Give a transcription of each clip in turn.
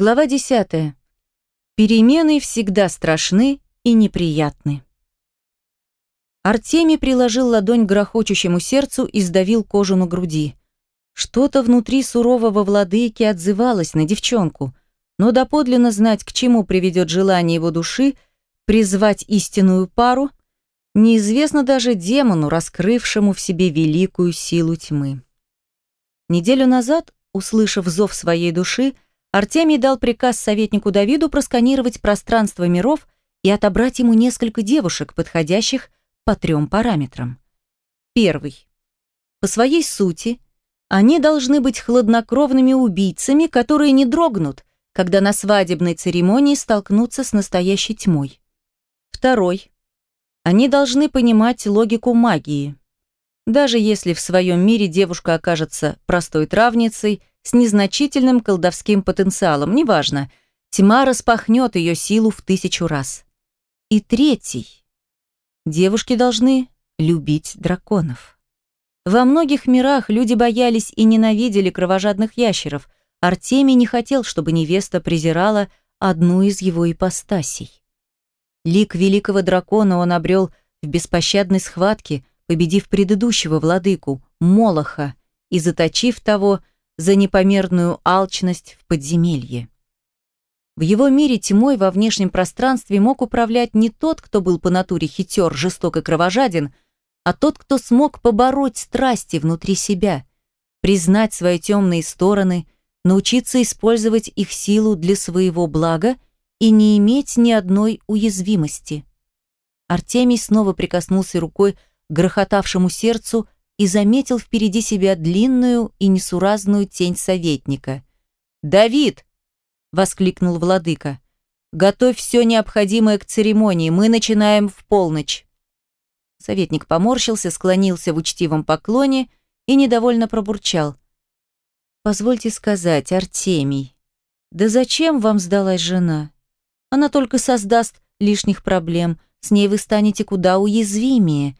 Глава 10. Перемены всегда страшны и неприятны. Артемий приложил ладонь к грохочущему сердцу и сдавил кожу на груди. Что-то внутри сурового владыки отзывалось на девчонку, но доподлинно знать, к чему приведет желание его души, призвать истинную пару, неизвестно даже демону, раскрывшему в себе великую силу тьмы. Неделю назад, услышав зов своей души, Артемий дал приказ советнику Давиду просканировать пространство миров и отобрать ему несколько девушек, подходящих по трем параметрам. Первый. По своей сути, они должны быть хладнокровными убийцами, которые не дрогнут, когда на свадебной церемонии столкнутся с настоящей тьмой. Второй. Они должны понимать логику магии. Даже если в своем мире девушка окажется простой травницей с незначительным колдовским потенциалом, неважно, тьма распахнет ее силу в тысячу раз. И третий. Девушки должны любить драконов. Во многих мирах люди боялись и ненавидели кровожадных ящеров. Артемий не хотел, чтобы невеста презирала одну из его ипостасей. Лик великого дракона он обрел в беспощадной схватке, победив предыдущего владыку, Молоха, и заточив того за непомерную алчность в подземелье. В его мире тьмой во внешнем пространстве мог управлять не тот, кто был по натуре хитер, жесток и кровожаден, а тот, кто смог побороть страсти внутри себя, признать свои темные стороны, научиться использовать их силу для своего блага и не иметь ни одной уязвимости. Артемий снова прикоснулся рукой к грохотавшему сердцу и заметил впереди себя длинную и несуразную тень советника. «Давид!» — воскликнул владыка. «Готовь все необходимое к церемонии, мы начинаем в полночь». Советник поморщился, склонился в учтивом поклоне и недовольно пробурчал. «Позвольте сказать, Артемий, да зачем вам сдалась жена? Она только создаст лишних проблем, с ней вы станете куда уязвимее.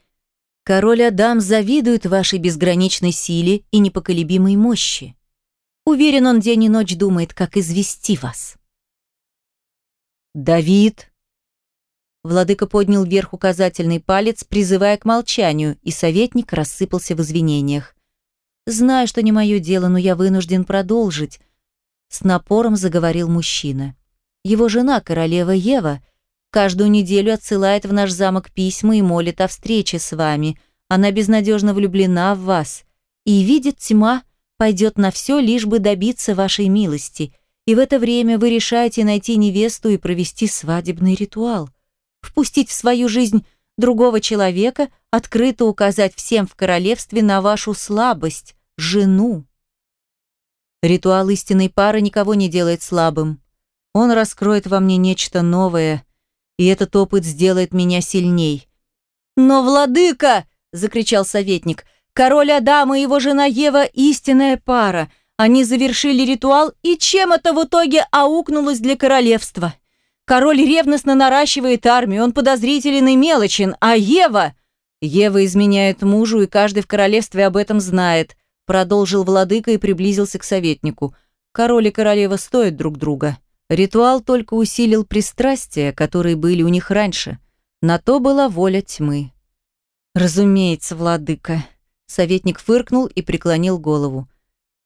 Король Адам завидует вашей безграничной силе и непоколебимой мощи. Уверен, он день и ночь думает, как извести вас. Давид. Владыка поднял вверх указательный палец, призывая к молчанию, и советник рассыпался в извинениях. Знаю, что не мое дело, но я вынужден продолжить. С напором заговорил мужчина. Его жена, королева Ева, Каждую неделю отсылает в наш замок письма и молит о встрече с вами. Она безнадежно влюблена в вас. И видит тьма, пойдет на все, лишь бы добиться вашей милости. И в это время вы решаете найти невесту и провести свадебный ритуал. Впустить в свою жизнь другого человека, открыто указать всем в королевстве на вашу слабость, жену. Ритуал истинной пары никого не делает слабым. Он раскроет во мне нечто новое – и этот опыт сделает меня сильней. «Но, владыка!» – закричал советник. «Король Адам и его жена Ева – истинная пара. Они завершили ритуал, и чем это в итоге аукнулось для королевства? Король ревностно наращивает армию, он подозрителен и мелочен, а Ева...» «Ева изменяет мужу, и каждый в королевстве об этом знает», – продолжил владыка и приблизился к советнику. «Король и королева стоят друг друга». Ритуал только усилил пристрастия, которые были у них раньше. На то была воля тьмы. «Разумеется, владыка», — советник фыркнул и преклонил голову.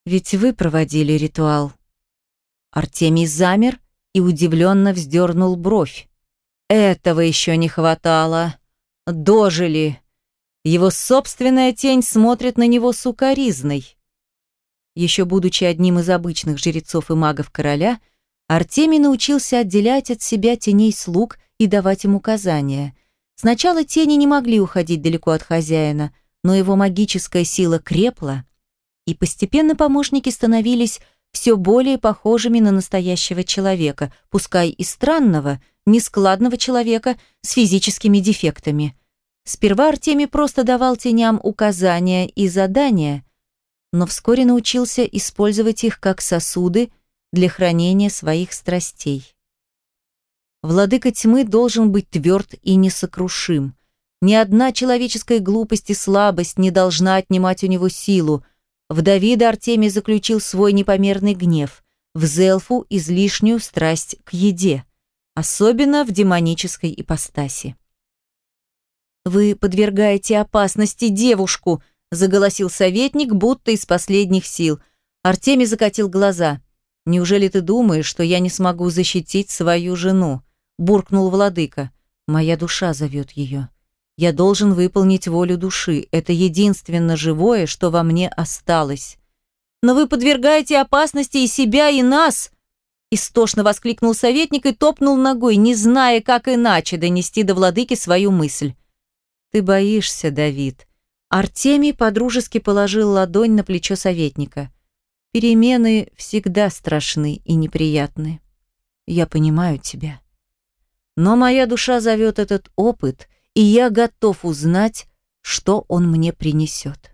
«Ведь вы проводили ритуал». Артемий замер и удивленно вздернул бровь. «Этого еще не хватало. Дожили. Его собственная тень смотрит на него сукоризной». Еще будучи одним из обычных жрецов и магов короля, — Артемий научился отделять от себя теней слуг и давать им указания. Сначала тени не могли уходить далеко от хозяина, но его магическая сила крепла, и постепенно помощники становились все более похожими на настоящего человека, пускай и странного, нескладного человека с физическими дефектами. Сперва Артемий просто давал теням указания и задания, но вскоре научился использовать их как сосуды, для хранения своих страстей. Владыка тьмы должен быть тверд и несокрушим. Ни одна человеческая глупость и слабость не должна отнимать у него силу. В Давида Артемий заключил свой непомерный гнев. в Зелфу излишнюю страсть к еде, особенно в демонической ипостаси. «Вы подвергаете опасности девушку», — заголосил советник, будто из последних сил. Артемий закатил глаза. «Неужели ты думаешь, что я не смогу защитить свою жену?» — буркнул владыка. «Моя душа зовет ее. Я должен выполнить волю души. Это единственно живое, что во мне осталось». «Но вы подвергаете опасности и себя, и нас!» Истошно воскликнул советник и топнул ногой, не зная, как иначе донести до владыки свою мысль. «Ты боишься, Давид». Артемий подружески положил ладонь на плечо советника. «Перемены всегда страшны и неприятны. Я понимаю тебя. Но моя душа зовет этот опыт, и я готов узнать, что он мне принесет».